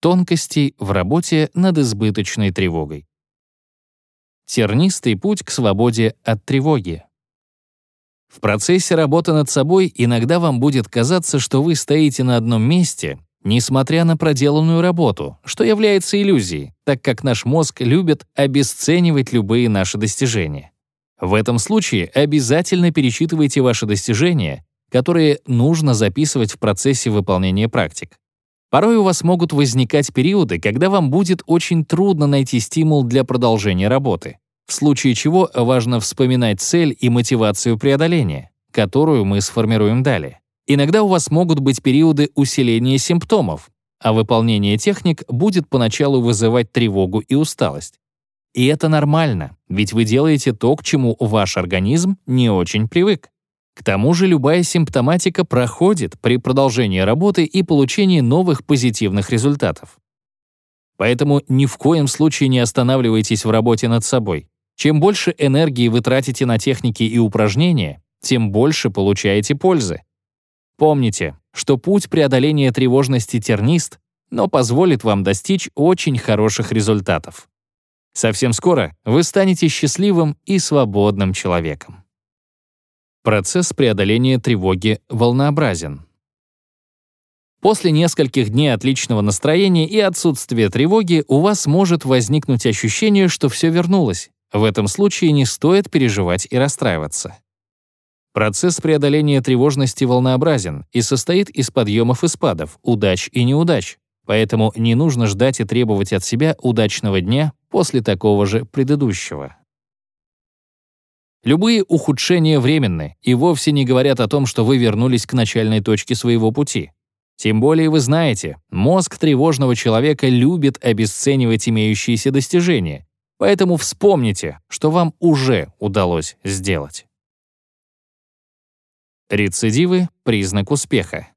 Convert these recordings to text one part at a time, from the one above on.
Тонкостей в работе над избыточной тревогой. Тернистый путь к свободе от тревоги. В процессе работы над собой иногда вам будет казаться, что вы стоите на одном месте, несмотря на проделанную работу, что является иллюзией, так как наш мозг любит обесценивать любые наши достижения. В этом случае обязательно перечитывайте ваши достижения, которые нужно записывать в процессе выполнения практик. Порой у вас могут возникать периоды, когда вам будет очень трудно найти стимул для продолжения работы, в случае чего важно вспоминать цель и мотивацию преодоления, которую мы сформируем далее. Иногда у вас могут быть периоды усиления симптомов, а выполнение техник будет поначалу вызывать тревогу и усталость. И это нормально, ведь вы делаете то, к чему ваш организм не очень привык. К тому же любая симптоматика проходит при продолжении работы и получении новых позитивных результатов. Поэтому ни в коем случае не останавливайтесь в работе над собой. Чем больше энергии вы тратите на техники и упражнения, тем больше получаете пользы. Помните, что путь преодоления тревожности тернист, но позволит вам достичь очень хороших результатов. Совсем скоро вы станете счастливым и свободным человеком. Процесс преодоления тревоги волнообразен. После нескольких дней отличного настроения и отсутствия тревоги у вас может возникнуть ощущение, что все вернулось. В этом случае не стоит переживать и расстраиваться. Процесс преодоления тревожности волнообразен и состоит из подъемов и спадов, удач и неудач, поэтому не нужно ждать и требовать от себя удачного дня после такого же предыдущего. Любые ухудшения временны и вовсе не говорят о том, что вы вернулись к начальной точке своего пути. Тем более вы знаете, мозг тревожного человека любит обесценивать имеющиеся достижения, поэтому вспомните, что вам уже удалось сделать. Рецидивы — признак успеха.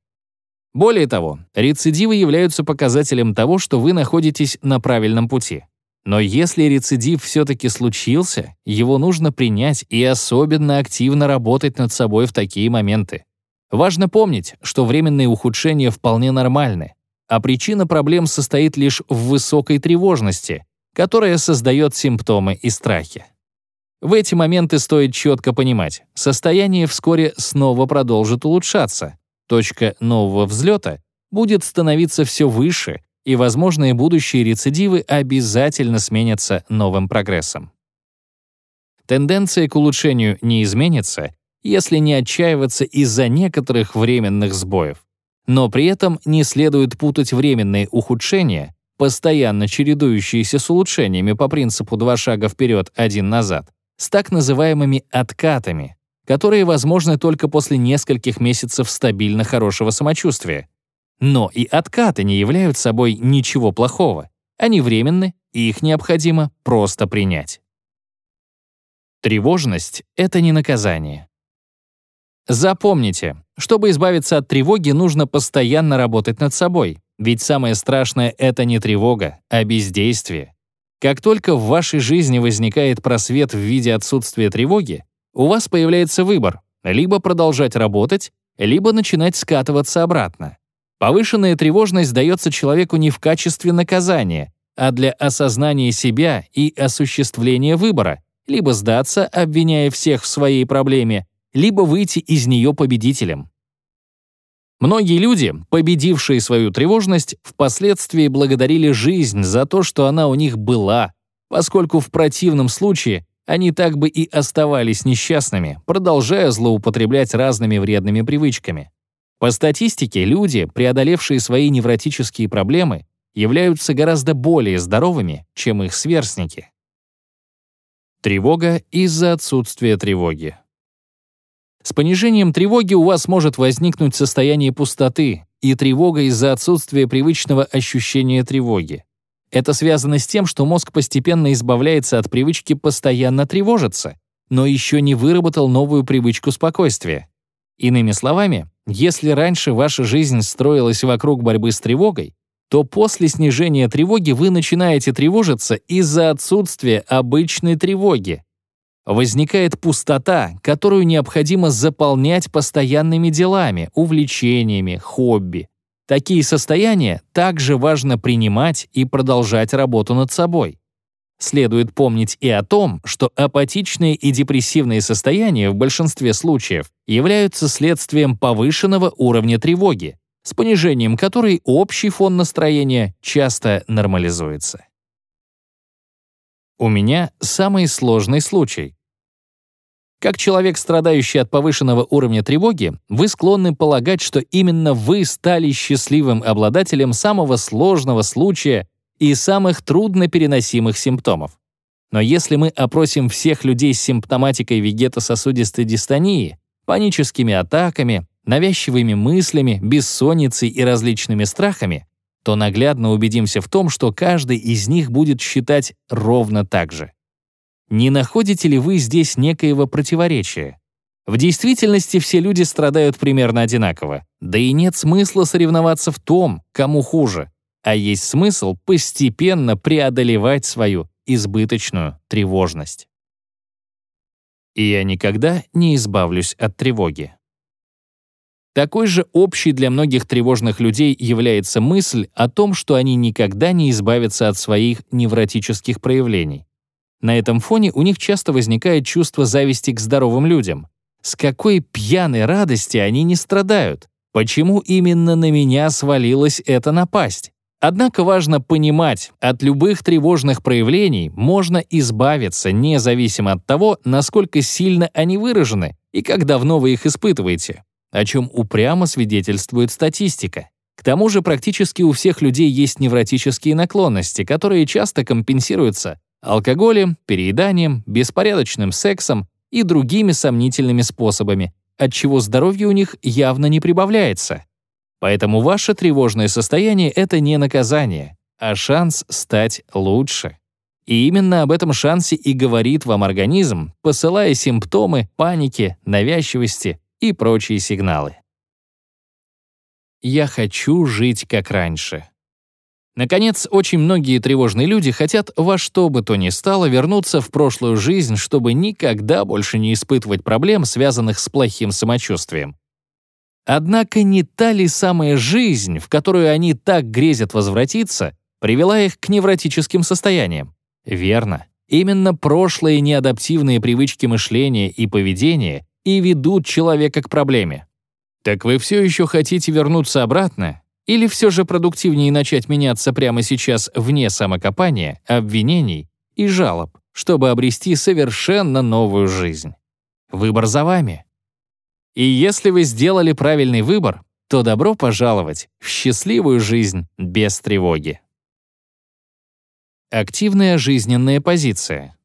Более того, рецидивы являются показателем того, что вы находитесь на правильном пути. Но если рецидив все-таки случился, его нужно принять и особенно активно работать над собой в такие моменты. Важно помнить, что временные ухудшения вполне нормальны, а причина проблем состоит лишь в высокой тревожности, которая создает симптомы и страхи. В эти моменты стоит четко понимать, состояние вскоре снова продолжит улучшаться, точка нового взлета будет становиться все выше, и возможные будущие рецидивы обязательно сменятся новым прогрессом. Тенденция к улучшению не изменится, если не отчаиваться из-за некоторых временных сбоев. Но при этом не следует путать временные ухудшения, постоянно чередующиеся с улучшениями по принципу «два шага вперед, один назад», с так называемыми откатами, которые возможны только после нескольких месяцев стабильно хорошего самочувствия. Но и откаты не являются собой ничего плохого. Они временны, и их необходимо просто принять. Тревожность — это не наказание. Запомните, чтобы избавиться от тревоги, нужно постоянно работать над собой, ведь самое страшное — это не тревога, а бездействие. Как только в вашей жизни возникает просвет в виде отсутствия тревоги, у вас появляется выбор — либо продолжать работать, либо начинать скатываться обратно. Повышенная тревожность дается человеку не в качестве наказания, а для осознания себя и осуществления выбора, либо сдаться, обвиняя всех в своей проблеме, либо выйти из нее победителем. Многие люди, победившие свою тревожность, впоследствии благодарили жизнь за то, что она у них была, поскольку в противном случае они так бы и оставались несчастными, продолжая злоупотреблять разными вредными привычками. По статистике, люди, преодолевшие свои невротические проблемы, являются гораздо более здоровыми, чем их сверстники. Тревога из-за отсутствия тревоги. С понижением тревоги у вас может возникнуть состояние пустоты и тревога из-за отсутствия привычного ощущения тревоги. Это связано с тем, что мозг постепенно избавляется от привычки постоянно тревожиться, но еще не выработал новую привычку спокойствия. Иными словами, если раньше ваша жизнь строилась вокруг борьбы с тревогой, то после снижения тревоги вы начинаете тревожиться из-за отсутствия обычной тревоги, возникает пустота, которую необходимо заполнять постоянными делами, увлечениями, хобби. Такие состояния также важно принимать и продолжать работу над собой. Следует помнить и о том, что апатичные и депрессивные состояния в большинстве случаев являются следствием повышенного уровня тревоги, с понижением которой общий фон настроения часто нормализуется. У меня самый сложный случай. Как человек, страдающий от повышенного уровня тревоги, вы склонны полагать, что именно вы стали счастливым обладателем самого сложного случая и самых труднопереносимых симптомов. Но если мы опросим всех людей с симптоматикой вегетососудистой дистонии, паническими атаками, навязчивыми мыслями, бессонницей и различными страхами, то наглядно убедимся в том, что каждый из них будет считать ровно так же. Не находите ли вы здесь некоего противоречия? В действительности все люди страдают примерно одинаково, да и нет смысла соревноваться в том, кому хуже а есть смысл постепенно преодолевать свою избыточную тревожность. И я никогда не избавлюсь от тревоги. Такой же общей для многих тревожных людей является мысль о том, что они никогда не избавятся от своих невротических проявлений. На этом фоне у них часто возникает чувство зависти к здоровым людям. С какой пьяной радости они не страдают? Почему именно на меня свалилась эта напасть? Однако важно понимать, от любых тревожных проявлений можно избавиться независимо от того, насколько сильно они выражены и как давно вы их испытываете, о чем упрямо свидетельствует статистика. К тому же практически у всех людей есть невротические наклонности, которые часто компенсируются алкоголем, перееданием, беспорядочным сексом и другими сомнительными способами, от чего здоровье у них явно не прибавляется. Поэтому ваше тревожное состояние — это не наказание, а шанс стать лучше. И именно об этом шансе и говорит вам организм, посылая симптомы паники, навязчивости и прочие сигналы. «Я хочу жить как раньше». Наконец, очень многие тревожные люди хотят во что бы то ни стало вернуться в прошлую жизнь, чтобы никогда больше не испытывать проблем, связанных с плохим самочувствием. Однако не та ли самая жизнь, в которую они так грезят возвратиться, привела их к невротическим состояниям? Верно. Именно прошлые неадаптивные привычки мышления и поведения и ведут человека к проблеме. Так вы все еще хотите вернуться обратно? Или все же продуктивнее начать меняться прямо сейчас вне самокопания, обвинений и жалоб, чтобы обрести совершенно новую жизнь? Выбор за вами. И если вы сделали правильный выбор, то добро пожаловать в счастливую жизнь без тревоги. Активная жизненная позиция.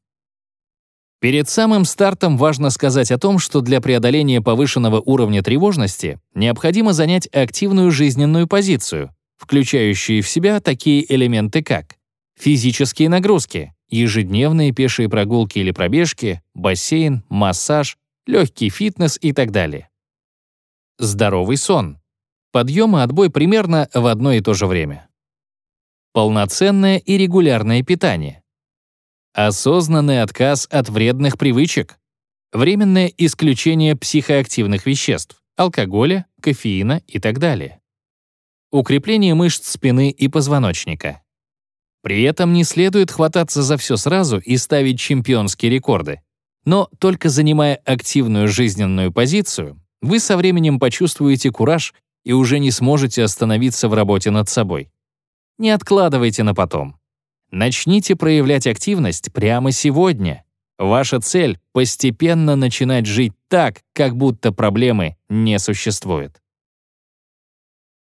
Перед самым стартом важно сказать о том, что для преодоления повышенного уровня тревожности необходимо занять активную жизненную позицию, включающую в себя такие элементы, как физические нагрузки, ежедневные пешие прогулки или пробежки, бассейн, массаж, легкий фитнес и так далее. Здоровый сон. Подъем и отбой примерно в одно и то же время. Полноценное и регулярное питание. Осознанный отказ от вредных привычек. Временное исключение психоактивных веществ, алкоголя, кофеина и так далее. Укрепление мышц спины и позвоночника. При этом не следует хвататься за все сразу и ставить чемпионские рекорды. Но только занимая активную жизненную позицию, вы со временем почувствуете кураж и уже не сможете остановиться в работе над собой. Не откладывайте на потом. Начните проявлять активность прямо сегодня. Ваша цель — постепенно начинать жить так, как будто проблемы не существует.